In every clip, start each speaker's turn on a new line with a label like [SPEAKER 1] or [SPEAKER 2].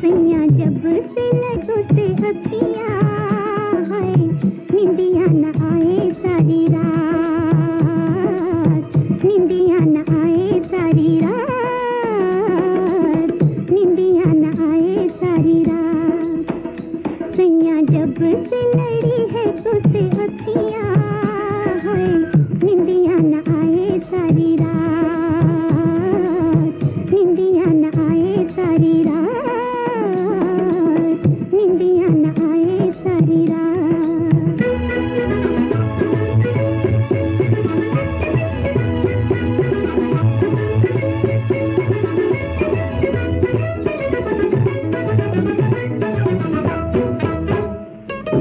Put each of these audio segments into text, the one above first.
[SPEAKER 1] सैया जब से लटो से है निंदिया न आए सारी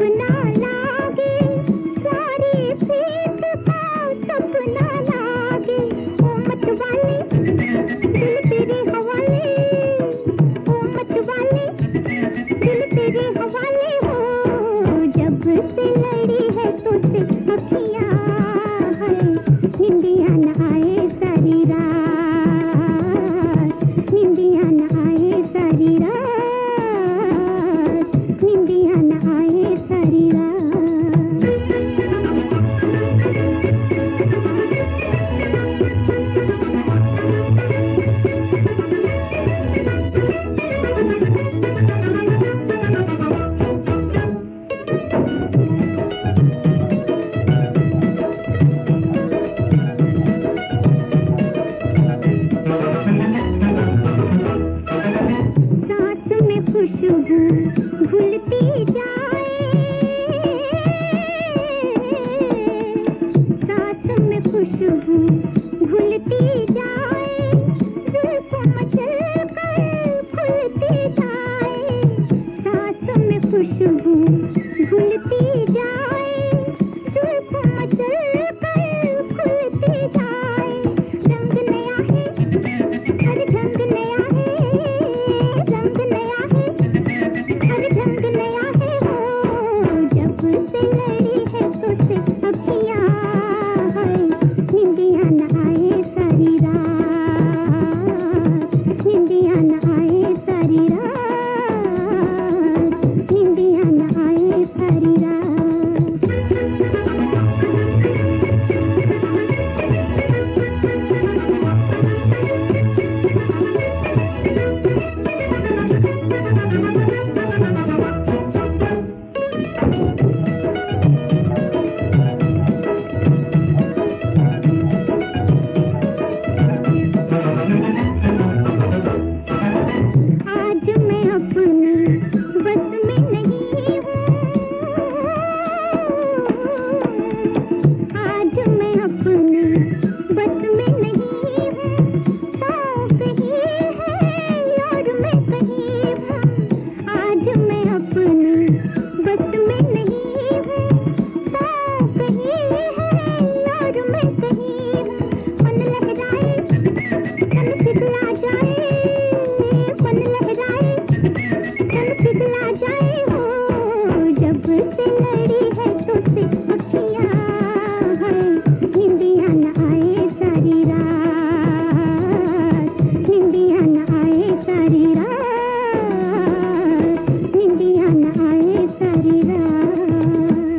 [SPEAKER 1] We're not.